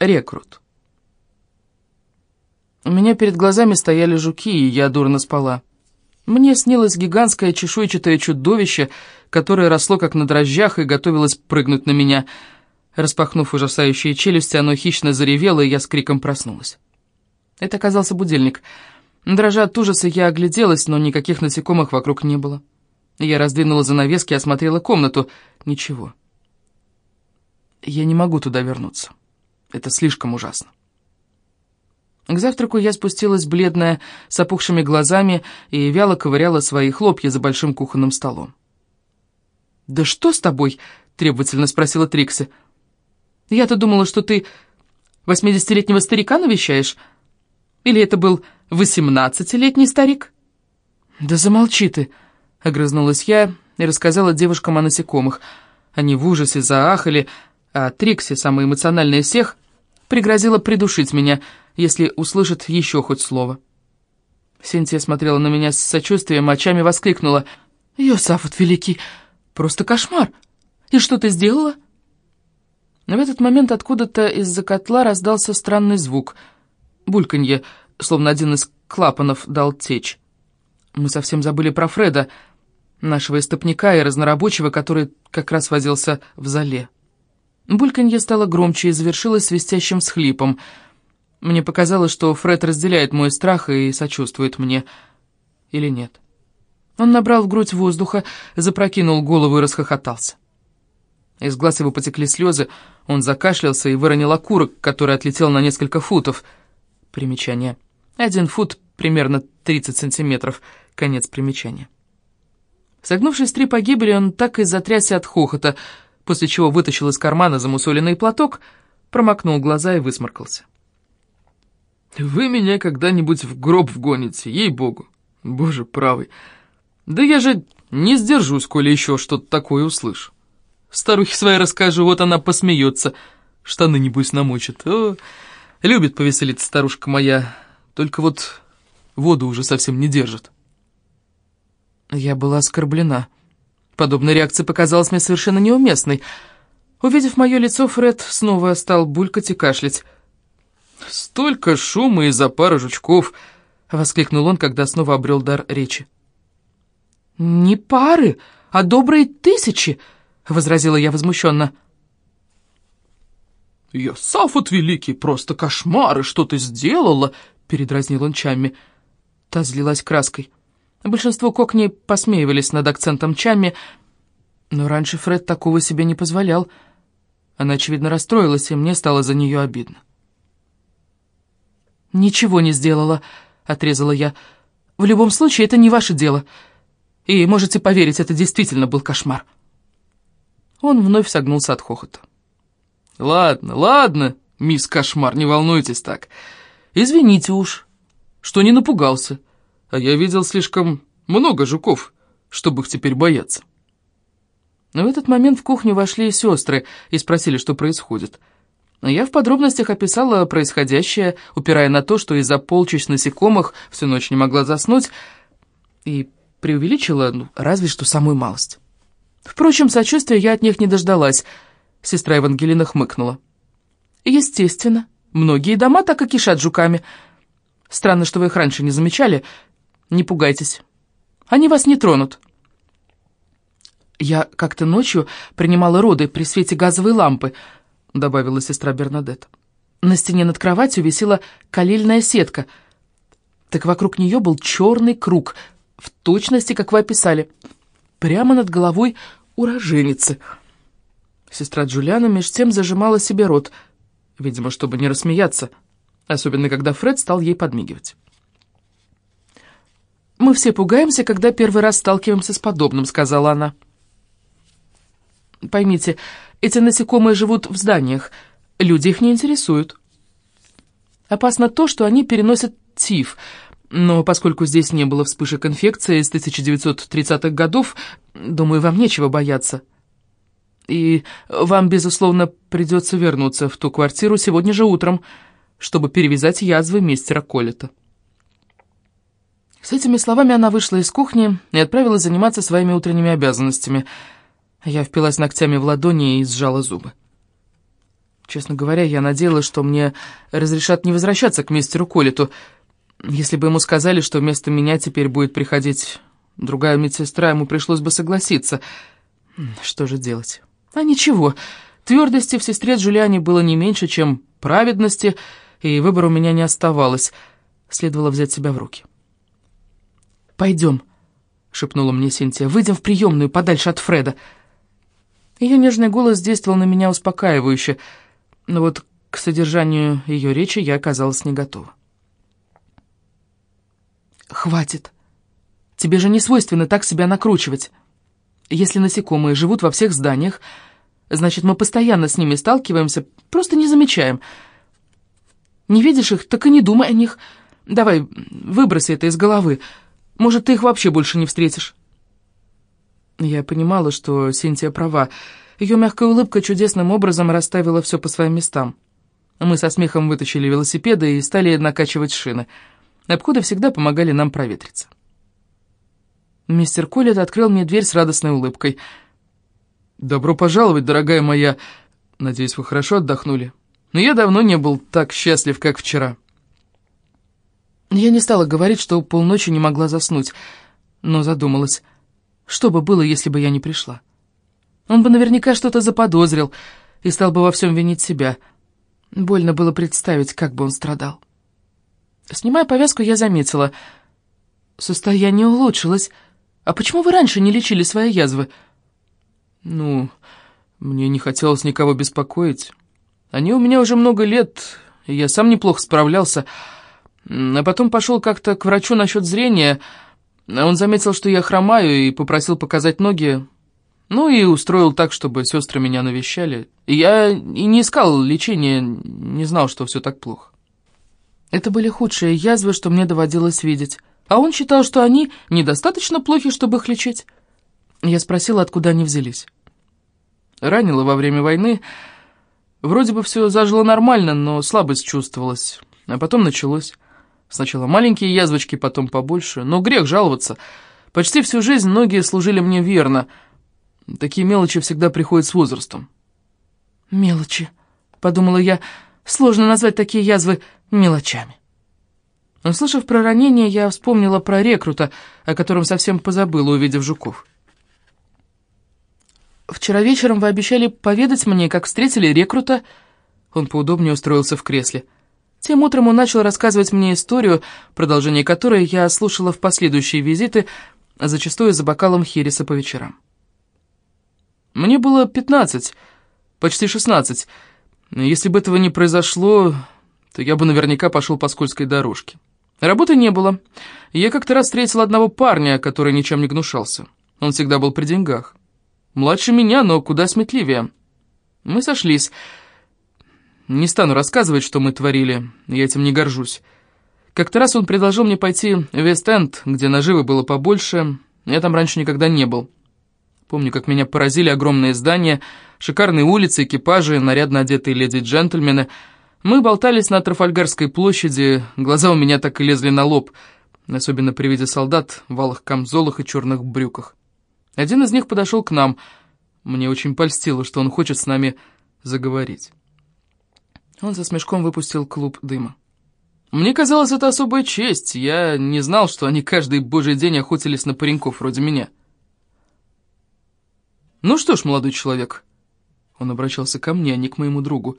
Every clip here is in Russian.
Рекрут. У меня перед глазами стояли жуки, и я дурно спала. Мне снилось гигантское чешуйчатое чудовище, которое росло как на дрожжах и готовилось прыгнуть на меня. Распахнув ужасающие челюсти, оно хищно заревело, и я с криком проснулась. Это оказался будильник. Дрожа от ужаса, я огляделась, но никаких насекомых вокруг не было. Я раздвинула занавески и осмотрела комнату. Ничего. Я не могу туда вернуться. Это слишком ужасно. К завтраку я спустилась бледная, с опухшими глазами и вяло ковыряла свои хлопья за большим кухонным столом. «Да что с тобой?» — требовательно спросила Трикси. «Я-то думала, что ты восьмидесятилетнего старика навещаешь. Или это был восемнадцатилетний старик?» «Да замолчи ты!» — огрызнулась я и рассказала девушкам о насекомых. Они в ужасе заахали, а Трикси, самая эмоциональная из всех, пригрозила придушить меня, если услышит еще хоть слово. Синтия смотрела на меня с сочувствием, очами воскликнула. «Йосафот Великий, просто кошмар! И что ты сделала?» В этот момент откуда-то из-за котла раздался странный звук. Бульканье, словно один из клапанов дал течь. Мы совсем забыли про Фреда, нашего истопника и разнорабочего, который как раз возился в зале. Бульканье стало громче и завершилось свистящим всхлипом. Мне показалось, что Фред разделяет мой страх и сочувствует мне. Или нет? Он набрал в грудь воздуха, запрокинул голову и расхохотался. Из глаз его потекли слезы, он закашлялся и выронил окурок, который отлетел на несколько футов. Примечание. Один фут, примерно 30 сантиметров. Конец примечания. Согнувшись три погибели, он так и затрясся от хохота, после чего вытащил из кармана замусоленный платок, промокнул глаза и высморкался. «Вы меня когда-нибудь в гроб вгоните, ей-богу! Боже правый! Да я же не сдержусь, коли еще что-то такое услышу. Старухе своей расскажу, вот она посмеется, штаны, небось, намочит. О, любит повеселиться старушка моя, только вот воду уже совсем не держит». Я была оскорблена. Подобная реакция показалась мне совершенно неуместной. Увидев мое лицо, Фред снова стал булькать и кашлять. «Столько шума из-за пары жучков!» — воскликнул он, когда снова обрел дар речи. «Не пары, а добрые тысячи!» — возразила я возмущенно. «Я Сафот Великий, просто кошмары, что ты сделала!» — передразнил он Чамми. Та злилась краской. Большинство кокни посмеивались над акцентом Чамми, но раньше Фред такого себе не позволял. Она, очевидно, расстроилась, и мне стало за нее обидно. «Ничего не сделала», — отрезала я. «В любом случае, это не ваше дело. И можете поверить, это действительно был кошмар». Он вновь согнулся от хохота. «Ладно, ладно, мисс Кошмар, не волнуйтесь так. Извините уж, что не напугался, а я видел слишком много жуков, чтобы их теперь бояться». Но в этот момент в кухню вошли сестры и спросили, что происходит. Я в подробностях описала происходящее, упирая на то, что из-за полчищ насекомых всю ночь не могла заснуть, и преувеличила, ну, разве что самую малость. Впрочем, сочувствия я от них не дождалась. Сестра Евангелина хмыкнула. Естественно, многие дома так и кишат жуками. Странно, что вы их раньше не замечали. Не пугайтесь. Они вас не тронут. Я как-то ночью принимала роды при свете газовой лампы —— добавила сестра Бернадет. На стене над кроватью висела калильная сетка. Так вокруг нее был черный круг, в точности, как вы описали. Прямо над головой уроженицы. Сестра Джулиана меж тем зажимала себе рот, видимо, чтобы не рассмеяться, особенно когда Фред стал ей подмигивать. «Мы все пугаемся, когда первый раз сталкиваемся с подобным», — сказала она. «Поймите, — эти насекомые живут в зданиях, люди их не интересуют. Опасно то, что они переносят тиф, но поскольку здесь не было вспышек инфекции с 1930-х годов, думаю, вам нечего бояться. И вам, безусловно, придется вернуться в ту квартиру сегодня же утром, чтобы перевязать язвы мистера Коллета. С этими словами она вышла из кухни и отправилась заниматься своими утренними обязанностями — я впилась ногтями в ладони и сжала зубы. Честно говоря, я надеялась, что мне разрешат не возвращаться к мистеру Колиту. Если бы ему сказали, что вместо меня теперь будет приходить другая медсестра, ему пришлось бы согласиться. Что же делать? А ничего, твердости в сестре Джулиане было не меньше, чем праведности, и выбора у меня не оставалось. Следовало взять себя в руки. «Пойдем», — шепнула мне Синтия, — «выйдем в приемную, подальше от Фреда». Ее нежный голос действовал на меня успокаивающе, но вот к содержанию ее речи я оказалась не готова. «Хватит. Тебе же не свойственно так себя накручивать. Если насекомые живут во всех зданиях, значит, мы постоянно с ними сталкиваемся, просто не замечаем. Не видишь их, так и не думай о них. Давай, выброси это из головы. Может, ты их вообще больше не встретишь». Я понимала, что Синтия права. Ее мягкая улыбка чудесным образом расставила все по своим местам. Мы со смехом вытащили велосипеды и стали накачивать шины. Обходы всегда помогали нам проветриться. Мистер Коллет открыл мне дверь с радостной улыбкой. «Добро пожаловать, дорогая моя. Надеюсь, вы хорошо отдохнули. Но я давно не был так счастлив, как вчера». Я не стала говорить, что полночи не могла заснуть, но задумалась — что бы было, если бы я не пришла? Он бы наверняка что-то заподозрил и стал бы во всем винить себя. Больно было представить, как бы он страдал. Снимая повязку, я заметила. Состояние улучшилось. А почему вы раньше не лечили свои язвы? Ну, мне не хотелось никого беспокоить. Они у меня уже много лет, и я сам неплохо справлялся. А потом пошел как-то к врачу насчет зрения... Он заметил, что я хромаю, и попросил показать ноги. Ну и устроил так, чтобы сестры меня навещали. Я и не искал лечения, не знал, что все так плохо. Это были худшие язвы, что мне доводилось видеть. А он считал, что они недостаточно плохи, чтобы их лечить. Я спросила, откуда они взялись. Ранило во время войны. Вроде бы все зажило нормально, но слабость чувствовалась. А потом началось. Сначала маленькие язвочки, потом побольше. Но грех жаловаться. Почти всю жизнь многие служили мне верно. Такие мелочи всегда приходят с возрастом. «Мелочи», — подумала я. «Сложно назвать такие язвы мелочами». Услышав про ранение, я вспомнила про рекрута, о котором совсем позабыла, увидев жуков. «Вчера вечером вы обещали поведать мне, как встретили рекрута...» Он поудобнее устроился в кресле. Тем утром он начал рассказывать мне историю, продолжение которой я слушала в последующие визиты, зачастую за бокалом хереса по вечерам. Мне было пятнадцать, почти шестнадцать. Если бы этого не произошло, то я бы наверняка пошел по скользкой дорожке. Работы не было. Я как-то раз встретил одного парня, который ничем не гнушался. Он всегда был при деньгах. Младше меня, но куда сметливее. Мы сошлись. Не стану рассказывать, что мы творили, я этим не горжусь. Как-то раз он предложил мне пойти в Вест-Энд, где наживы было побольше. Я там раньше никогда не был. Помню, как меня поразили огромные здания, шикарные улицы, экипажи, нарядно одетые леди и джентльмены. Мы болтались на Трафальгарской площади, глаза у меня так и лезли на лоб, особенно при виде солдат в алых камзолах и черных брюках. Один из них подошел к нам. Мне очень польстило, что он хочет с нами заговорить. Он со смешком выпустил клуб дыма. «Мне казалось, это особая честь. Я не знал, что они каждый божий день охотились на пареньков вроде меня». «Ну что ж, молодой человек», — он обращался ко мне, а не к моему другу,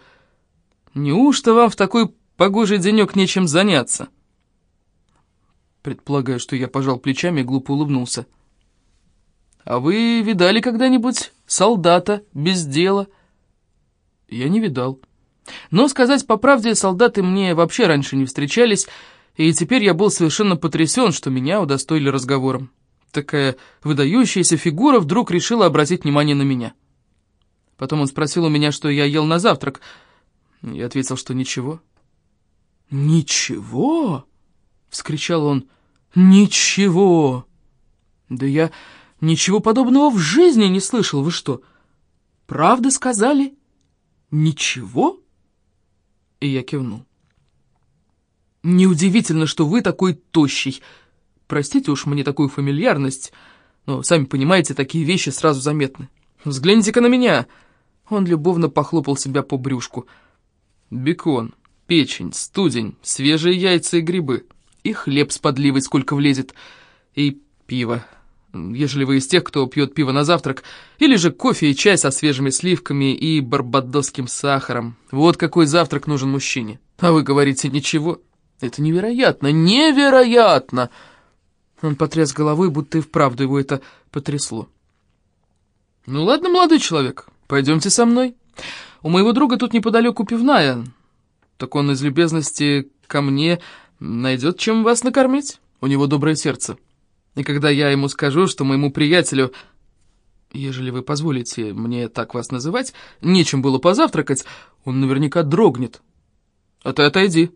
«неужто вам в такой погожий денек нечем заняться?» Предполагаю, что я пожал плечами и глупо улыбнулся. «А вы видали когда-нибудь солдата без дела?» «Я не видал». Но, сказать по правде, солдаты мне вообще раньше не встречались, и теперь я был совершенно потрясен, что меня удостоили разговором. Такая выдающаяся фигура вдруг решила обратить внимание на меня. Потом он спросил у меня, что я ел на завтрак. Я ответил, что ничего. «Ничего?» — вскричал он. «Ничего!» «Да я ничего подобного в жизни не слышал. Вы что, правда сказали? Ничего?» И я кивнул. «Неудивительно, что вы такой тощий. Простите уж мне такую фамильярность, но, сами понимаете, такие вещи сразу заметны. Взгляните-ка на меня. Он любовно похлопал себя по брюшку. «Бекон, печень, студень, свежие яйца и грибы. И хлеб с подливой сколько влезет. И пиво. Ежели вы из тех, кто пьет пиво на завтрак, или же кофе и чай со свежими сливками и барбадосским сахаром. Вот какой завтрак нужен мужчине. А вы говорите ничего. Это невероятно, невероятно!» Он потряс головой, будто и вправду его это потрясло. «Ну ладно, молодой человек, пойдемте со мной. У моего друга тут неподалеку пивная. Так он из любезности ко мне найдет, чем вас накормить. У него доброе сердце. И когда я ему скажу, что моему приятелю, ежели вы позволите мне так вас называть, нечем было позавтракать, он наверняка дрогнет. А ты отойди».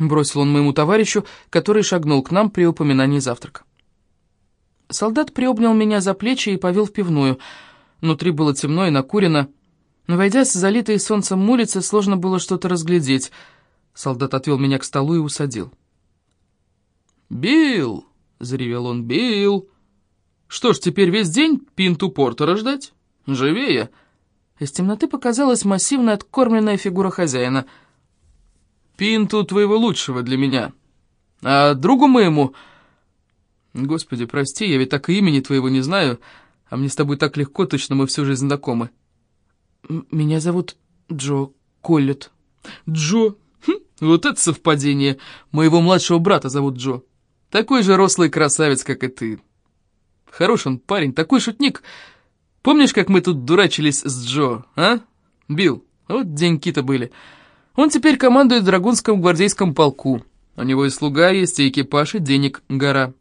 Бросил он моему товарищу, который шагнул к нам при упоминании завтрака. Солдат приобнял меня за плечи и повел в пивную. Внутри было темно и накурено. Войдя с залитой солнцем улицы, сложно было что-то разглядеть. Солдат отвел меня к столу и усадил. «Билл!» — заревел он. «Билл! Что ж, теперь весь день пинту портера ждать? Живее!» Из темноты показалась массивная откормленная фигура хозяина. «Пинту твоего лучшего для меня. А другу моему...» Господи, прости, я ведь так и имени твоего не знаю, а мне с тобой так легко, точно мы всю жизнь знакомы. Меня зовут Джо Коллет. Джо? Хм, вот это совпадение. Моего младшего брата зовут Джо. Такой же рослый красавец, как и ты. Хороший он парень, такой шутник. Помнишь, как мы тут дурачились с Джо, а? Бил, вот деньки-то были. Он теперь командует в Драгунском гвардейском полку. У него и слуга есть, и экипаж, и денег гора.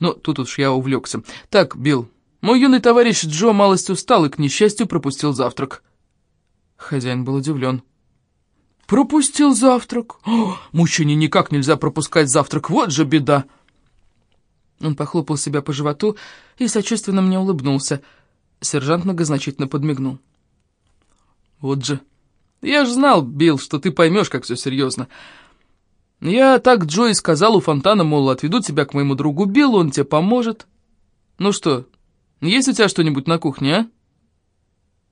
Но тут уж я увлекся. Так, Билл, мой юный товарищ Джо малость устал и, к несчастью, пропустил завтрак. Хозяин был удивлен. «Пропустил завтрак? О, мужчине никак нельзя пропускать завтрак, вот же беда!» Он похлопал себя по животу и сочувственно мне улыбнулся. Сержант многозначительно подмигнул. «Вот же! Я ж знал, Билл, что ты поймешь, как все серьезно. Я так Джо сказал у фонтана, мол, отведу тебя к моему другу Биллу, он тебе поможет. Ну что, есть у тебя что-нибудь на кухне, а?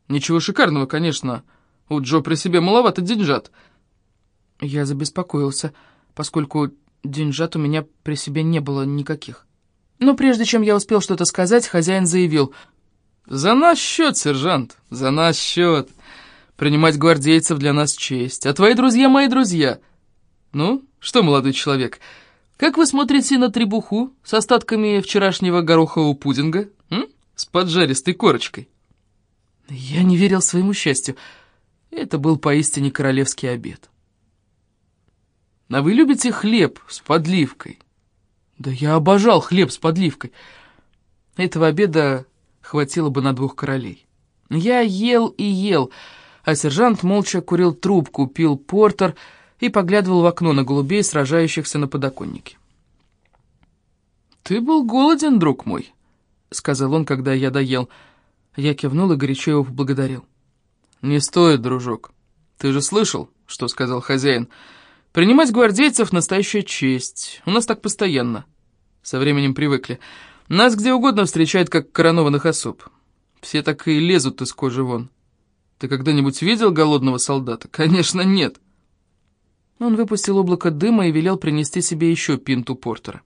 Ничего шикарного, конечно. У Джо при себе маловато деньжат. Я забеспокоился, поскольку деньжат у меня при себе не было никаких. Но прежде чем я успел что-то сказать, хозяин заявил. «За наш счет, сержант, за наш счет. Принимать гвардейцев для нас честь, а твои друзья мои друзья». «Ну, что, молодой человек, как вы смотрите на требуху с остатками вчерашнего горохового пудинга? М? С поджаристой корочкой?» Я не верил своему счастью. Это был поистине королевский обед. «А вы любите хлеб с подливкой?» «Да я обожал хлеб с подливкой. Этого обеда хватило бы на двух королей. Я ел и ел, а сержант молча курил трубку, пил портер и поглядывал в окно на голубей, сражающихся на подоконнике. «Ты был голоден, друг мой», — сказал он, когда я доел. Я кивнул и горячо его поблагодарил. «Не стоит, дружок. Ты же слышал, что сказал хозяин? Принимать гвардейцев — настоящая честь. У нас так постоянно. Со временем привыкли. Нас где угодно встречают, как коронованных особ. Все так и лезут из кожи вон. Ты когда-нибудь видел голодного солдата? Конечно, нет. Он выпустил облако дыма и велел принести себе еще пинту портера.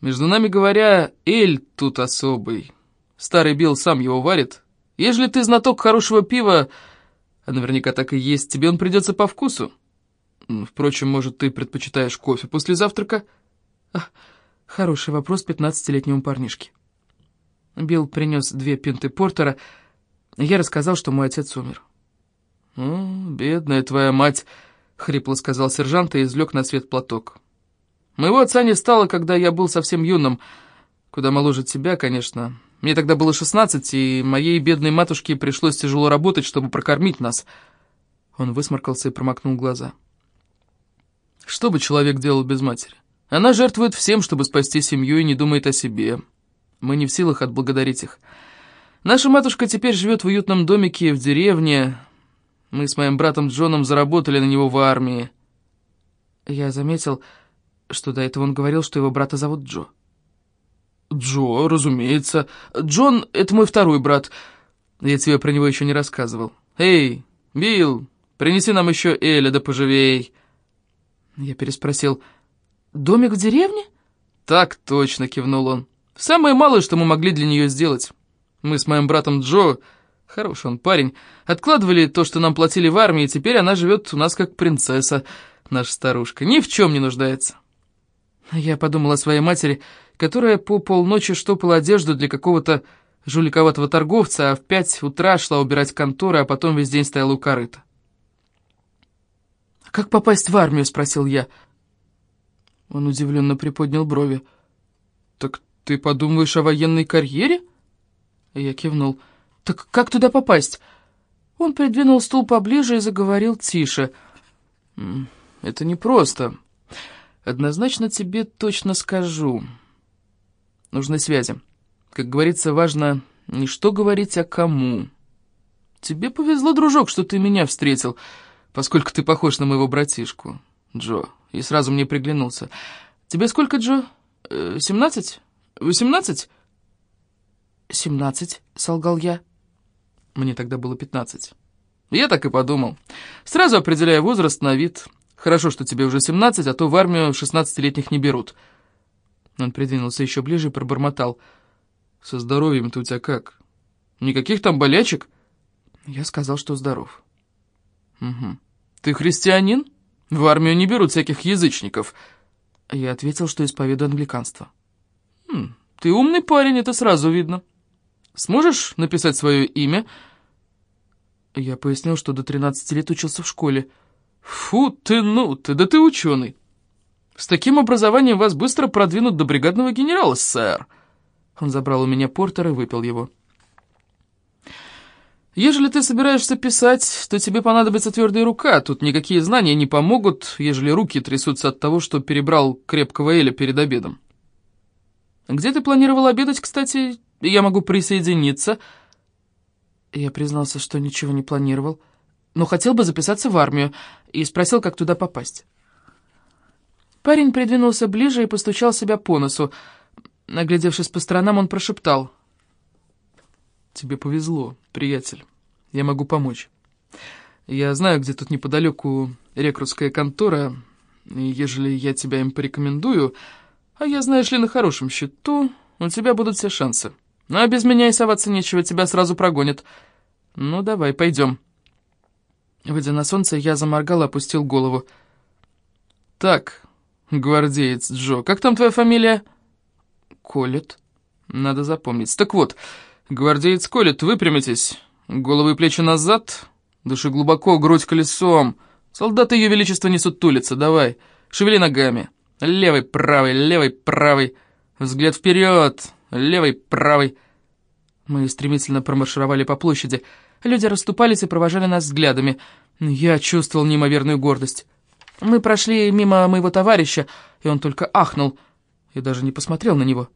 Между нами говоря, эль тут особый. Старый Билл сам его варит. Ежели ты знаток хорошего пива, а наверняка так и есть, тебе он придется по вкусу. Впрочем, может, ты предпочитаешь кофе после завтрака? Ах, хороший вопрос пятнадцатилетнему парнишке. Билл принес две пинты портера, я рассказал, что мой отец умер. «О, бедная твоя мать!» — хрипло сказал сержант и извлек на свет платок. «Моего отца не стало, когда я был совсем юным. Куда моложе тебя, конечно. Мне тогда было шестнадцать, и моей бедной матушке пришлось тяжело работать, чтобы прокормить нас». Он высморкался и промокнул глаза. «Что бы человек делал без матери? Она жертвует всем, чтобы спасти семью, и не думает о себе. Мы не в силах отблагодарить их. Наша матушка теперь живет в уютном домике в деревне, мы с моим братом Джоном заработали на него в армии. Я заметил, что до этого он говорил, что его брата зовут Джо. Джо, разумеется. Джон — это мой второй брат. Я тебе про него еще не рассказывал. Эй, Билл, принеси нам еще Эля, да поживей. Я переспросил. «Домик в деревне?» «Так точно», — кивнул он. «Самое малое, что мы могли для нее сделать. Мы с моим братом Джо, хороший он парень, откладывали то, что нам платили в армии, и теперь она живет у нас как принцесса, наша старушка, ни в чем не нуждается». Я подумал о своей матери, которая по полночи штопала одежду для какого-то жуликоватого торговца, а в пять утра шла убирать конторы, а потом весь день стояла у корыта. «А «Как попасть в армию?» — спросил я. Он удивленно приподнял брови. «Так ты подумаешь о военной карьере?» Я кивнул. «Так как туда попасть?» Он придвинул стул поближе и заговорил тише. «Это непросто. Однозначно тебе точно скажу. Нужны связи. Как говорится, важно не что говорить, а кому. Тебе повезло, дружок, что ты меня встретил, поскольку ты похож на моего братишку, Джо, и сразу мне приглянулся. Тебе сколько, Джо? Э, семнадцать? Восемнадцать?» «Семнадцать», — солгал я. Мне тогда было пятнадцать. Я так и подумал. Сразу определяя возраст на вид. Хорошо, что тебе уже семнадцать, а то в армию шестнадцатилетних не берут. Он придвинулся еще ближе и пробормотал. «Со здоровьем-то у тебя как? Никаких там болячек?» Я сказал, что здоров. «Угу. Ты христианин? В армию не берут всяких язычников». Я ответил, что исповедую англиканство. «Хм, ты умный парень, это сразу видно. Сможешь написать свое имя?» Я пояснил, что до 13 лет учился в школе. «Фу ты, ну ты, да ты ученый. С таким образованием вас быстро продвинут до бригадного генерала, сэр». Он забрал у меня портер и выпил его. «Ежели ты собираешься писать, то тебе понадобится твердая рука. Тут никакие знания не помогут, ежели руки трясутся от того, что перебрал крепкого Эля перед обедом. Где ты планировал обедать, кстати? Я могу присоединиться». Я признался, что ничего не планировал, но хотел бы записаться в армию, и спросил, как туда попасть. Парень придвинулся ближе и постучал себя по носу. Наглядевшись по сторонам, он прошептал. «Тебе повезло, приятель. Я могу помочь. Я знаю, где тут неподалеку рекрутская контора, и ежели я тебя им порекомендую, а я, знаешь ли, на хорошем счету, у тебя будут все шансы. Ну, а без меня и соваться нечего, тебя сразу прогонят. Ну, давай, пойдем». Выйдя на солнце, я заморгал и опустил голову. «Так, гвардеец Джо, как там твоя фамилия?» «Колет». «Надо запомнить. Так вот, гвардеец Колет, выпрямитесь. Головы и плечи назад, дыши глубоко, грудь колесом. Солдаты Ее Величества несут тулица, давай. Шевели ногами. Левый, правый, левый, правый. Взгляд вперед, левый, правый». Мы стремительно промаршировали по площади. Люди расступались и провожали нас взглядами. Я чувствовал неимоверную гордость. Мы прошли мимо моего товарища, и он только ахнул. Я даже не посмотрел на него.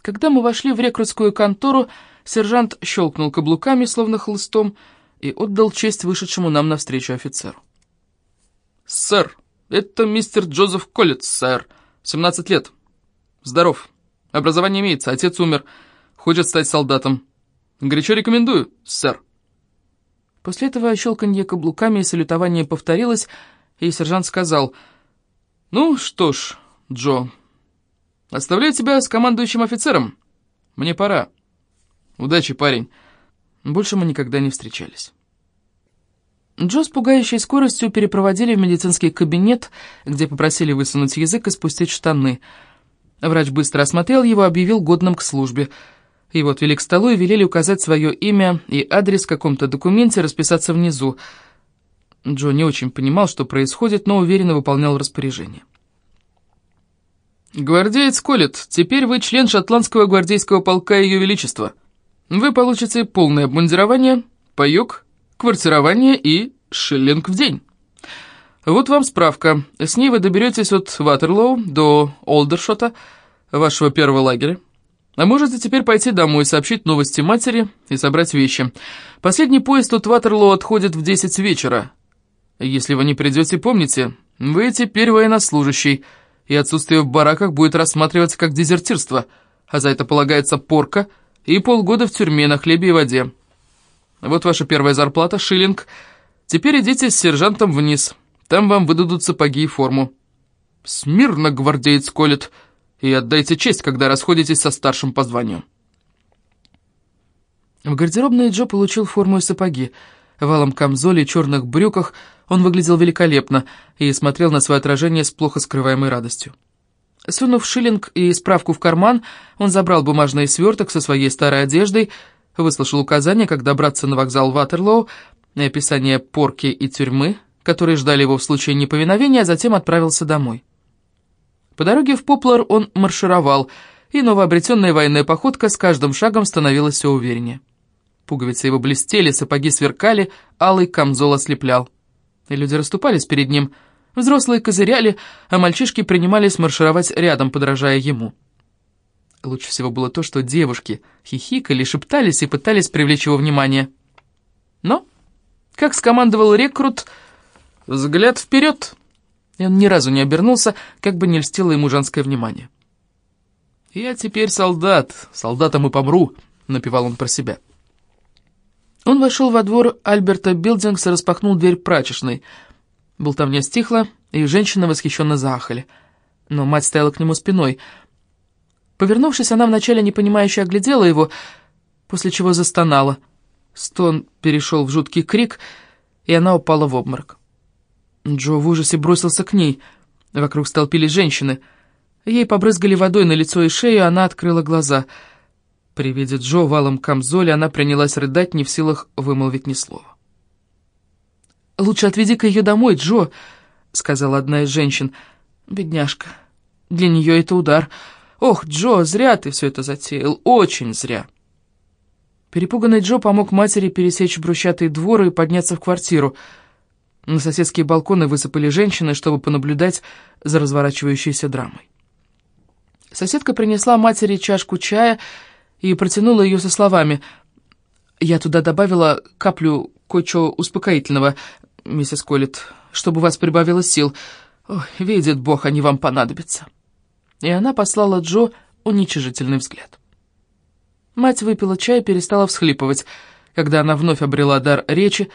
Когда мы вошли в рекрутскую контору, сержант щелкнул каблуками, словно хлыстом, и отдал честь вышедшему нам навстречу офицеру. «Сэр, это мистер Джозеф Коллетс, сэр. 17 лет. Здоров. Образование имеется, отец умер. Хочет стать солдатом. Горячо рекомендую, сэр». После этого щелканье каблуками и салютование повторилось, и сержант сказал, «Ну что ж, Джо, оставляю тебя с командующим офицером. Мне пора. Удачи, парень». Больше мы никогда не встречались. Джо с пугающей скоростью перепроводили в медицинский кабинет, где попросили высунуть язык и спустить штаны. Врач быстро осмотрел его, объявил годным к службе – его отвели к столу и велели указать свое имя и адрес в каком-то документе, расписаться внизу. Джо не очень понимал, что происходит, но уверенно выполнял распоряжение. «Гвардеец Колет, теперь вы член шотландского гвардейского полка Ее Величества. Вы получите полное обмундирование, паёк, квартирование и шиллинг в день. Вот вам справка. С ней вы доберетесь от Ватерлоу до Олдершота, вашего первого лагеря. А можете теперь пойти домой, сообщить новости матери и собрать вещи. Последний поезд от Ватерлоо отходит в 10 вечера. Если вы не придете, помните, вы теперь военнослужащий, и отсутствие в бараках будет рассматриваться как дезертирство, а за это полагается порка и полгода в тюрьме на хлебе и воде. Вот ваша первая зарплата, шиллинг. Теперь идите с сержантом вниз. Там вам выдадут сапоги и форму. Смирно, гвардеец колет, и отдайте честь, когда расходитесь со старшим по званию. В гардеробной Джо получил форму и сапоги. В алом камзоле и черных брюках он выглядел великолепно и смотрел на свое отражение с плохо скрываемой радостью. Сунув шиллинг и справку в карман, он забрал бумажный сверток со своей старой одеждой, выслушал указания, как добраться на вокзал Ватерлоу, и описание порки и тюрьмы, которые ждали его в случае неповиновения, а затем отправился домой. По дороге в Поплар он маршировал, и новообретенная военная походка с каждым шагом становилась все увереннее. Пуговицы его блестели, сапоги сверкали, алый камзол ослеплял. И люди расступались перед ним, взрослые козыряли, а мальчишки принимались маршировать рядом, подражая ему. Лучше всего было то, что девушки хихикали, шептались и пытались привлечь его внимание. Но, как скомандовал рекрут, взгляд вперед, и он ни разу не обернулся, как бы не льстило ему женское внимание. «Я теперь солдат, солдатом и помру», — напевал он про себя. Он вошел во двор Альберта Билдингса распахнул дверь прачечной. Болтовня стихла, и женщины восхищенно заахали. Но мать стояла к нему спиной — Повернувшись, она вначале непонимающе оглядела его, после чего застонала. Стон перешел в жуткий крик, и она упала в обморок. Джо в ужасе бросился к ней. Вокруг столпились женщины. Ей побрызгали водой на лицо и шею, она открыла глаза. При виде Джо валом камзоле она принялась рыдать, не в силах вымолвить ни слова. «Лучше отведи-ка ее домой, Джо», — сказала одна из женщин. «Бедняжка, для нее это удар». «Ох, Джо, зря ты все это затеял, очень зря!» Перепуганный Джо помог матери пересечь брусчатый двор и подняться в квартиру. На соседские балконы высыпали женщины, чтобы понаблюдать за разворачивающейся драмой. Соседка принесла матери чашку чая и протянула ее со словами «Я туда добавила каплю кое-чего успокоительного, миссис Коллетт, чтобы у вас прибавилось сил. Ой, видит Бог, они вам понадобятся» и она послала Джо уничижительный взгляд. Мать выпила чай и перестала всхлипывать. Когда она вновь обрела дар речи,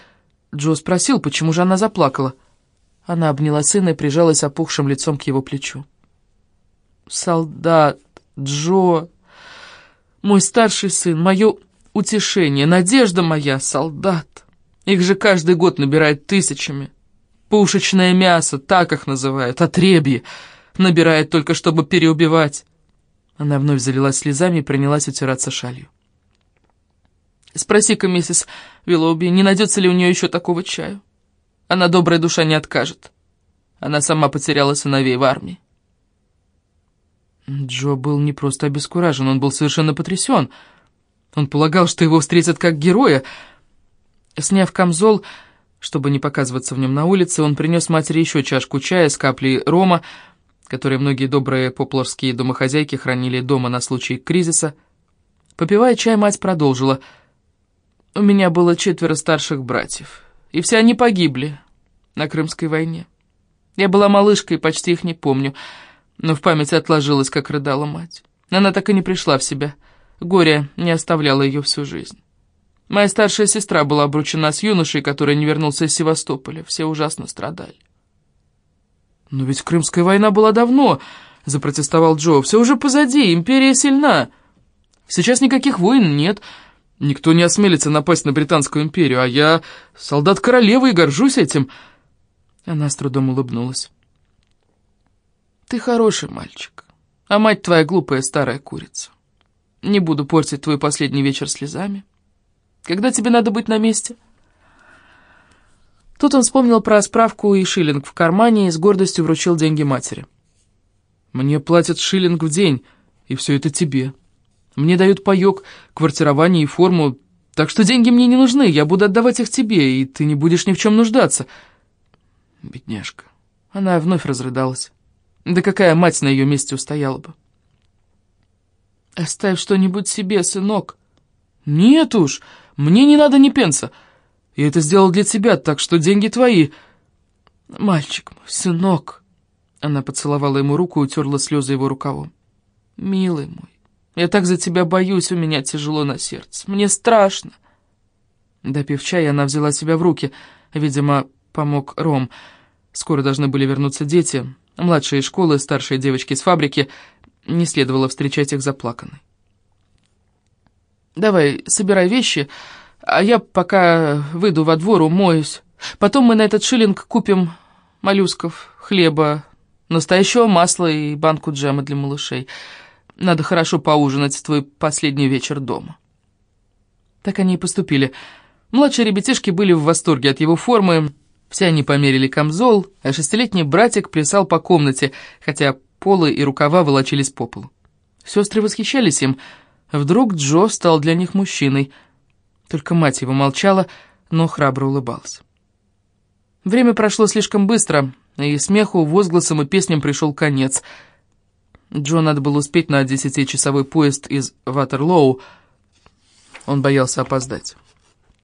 Джо спросил, почему же она заплакала. Она обняла сына и прижалась опухшим лицом к его плечу. «Солдат, Джо, мой старший сын, мое утешение, надежда моя, солдат. Их же каждый год набирают тысячами. Пушечное мясо, так их называют, отребье» набирает только, чтобы переубивать». Она вновь залилась слезами и принялась утираться шалью. «Спроси-ка, миссис Виллоуби, не найдется ли у нее еще такого чаю? Она добрая душа не откажет. Она сама потеряла сыновей в армии». Джо был не просто обескуражен, он был совершенно потрясен. Он полагал, что его встретят как героя. Сняв камзол, чтобы не показываться в нем на улице, он принес матери еще чашку чая с каплей рома, которые многие добрые поплорские домохозяйки хранили дома на случай кризиса. Попивая чай, мать продолжила. «У меня было четверо старших братьев, и все они погибли на Крымской войне. Я была малышкой, почти их не помню, но в памяти отложилась, как рыдала мать. Она так и не пришла в себя. Горе не оставляло ее всю жизнь. Моя старшая сестра была обручена с юношей, который не вернулся из Севастополя. Все ужасно страдали. «Но ведь Крымская война была давно», — запротестовал Джо. «Все уже позади, империя сильна. Сейчас никаких войн нет. Никто не осмелится напасть на Британскую империю, а я солдат королевы и горжусь этим». Она с трудом улыбнулась. «Ты хороший мальчик, а мать твоя глупая старая курица. Не буду портить твой последний вечер слезами. Когда тебе надо быть на месте?» Тут он вспомнил про справку и шиллинг в кармане и с гордостью вручил деньги матери. «Мне платят шиллинг в день, и все это тебе. Мне дают паёк, квартирование и форму, так что деньги мне не нужны, я буду отдавать их тебе, и ты не будешь ни в чем нуждаться». Бедняжка. Она вновь разрыдалась. Да какая мать на ее месте устояла бы? «Оставь что-нибудь себе, сынок». «Нет уж, мне не надо ни пенса». Я это сделал для тебя, так что деньги твои. Мальчик мой, сынок. Она поцеловала ему руку и утерла слезы его рукавом. Милый мой, я так за тебя боюсь, у меня тяжело на сердце. Мне страшно. Допив чая, она взяла себя в руки. Видимо, помог Ром. Скоро должны были вернуться дети. Младшие из школы, старшие девочки из фабрики. Не следовало встречать их заплаканной. «Давай, собирай вещи, а я пока выйду во двор, умоюсь. Потом мы на этот шиллинг купим моллюсков, хлеба, настоящего масла и банку джема для малышей. Надо хорошо поужинать в твой последний вечер дома». Так они и поступили. Младшие ребятишки были в восторге от его формы, все они померили камзол, а шестилетний братик плясал по комнате, хотя полы и рукава волочились по полу. Сестры восхищались им. Вдруг Джо стал для них мужчиной. Только мать его молчала, но храбро улыбалась. Время прошло слишком быстро, и смеху, возгласам и песням пришел конец. Джо надо было успеть на десятичасовой поезд из Ватерлоу. Он боялся опоздать.